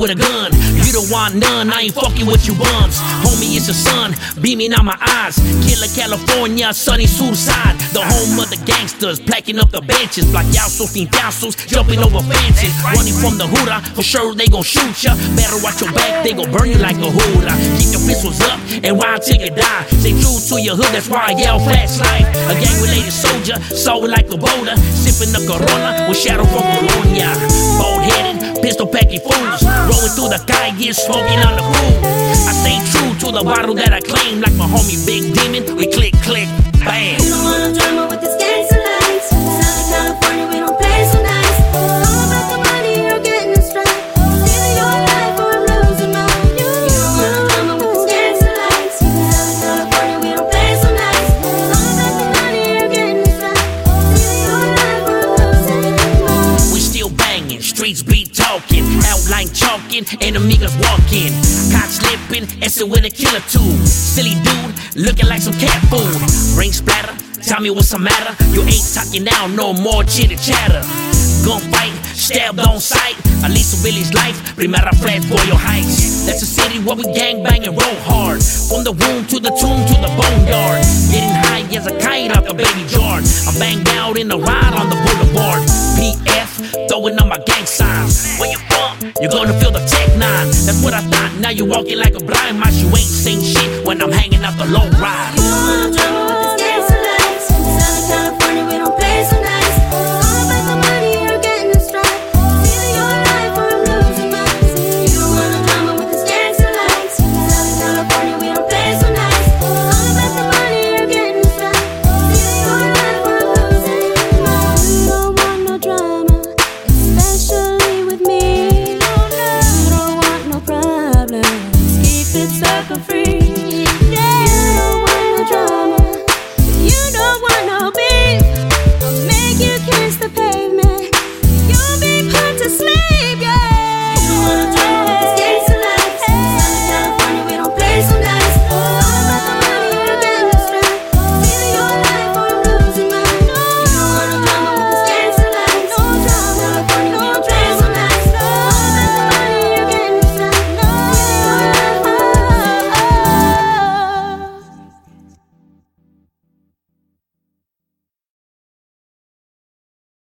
with a gun. You don't want none, I ain't fucking with you bums. Homie, it's the sun beaming out my eyes. Killer California, sunny suicide. The home of the gangsters, placking up the benches. Blackouts, fintasos, jumping over fences. Running from the hooter, for sure they gon' shoot ya. Better watch your back, they gon' burn you like a hooter. Keep your pistols up and wild till you die. Stay true to your hood, that's why I yell flashlight. A gang related soldier, it like a boulder. Sipping the Corona with shadow from Colonia. Bald headed, fools. Rolling through the smoking on the pool. I stay true to the bottle that I claim, like my homie Big Demon. We click, click, bam. You don't wanna drama with this gangster lights. Southern California, we don't play so nice. All about the money, you're getting a strike. Living your life or I'm losing mine. You don't wanna drama with this gangster lights. Southern California, we don't play so nice. All about the money, you're getting a strike. Living your life or I'm losing mine. We still banging, streets be talking, outline chalking, and amigos walking. Caught slipping, and still with a killer too. Silly dude, looking like some cat food. Ring splatter, tell me what's the matter. You ain't talking now, no more chitter chatter. Gunfight, stabbed on sight. At least village life, primera flash for your heights. That's a city where we gang bang and roll hard. From the womb to the tomb to the boneyard. Getting high as a kite out the baby jar. I'm banged out in the ride on the boulevard. Now you walking like a blind mouse. You ain't seen shit when I'm hanging out the low ride.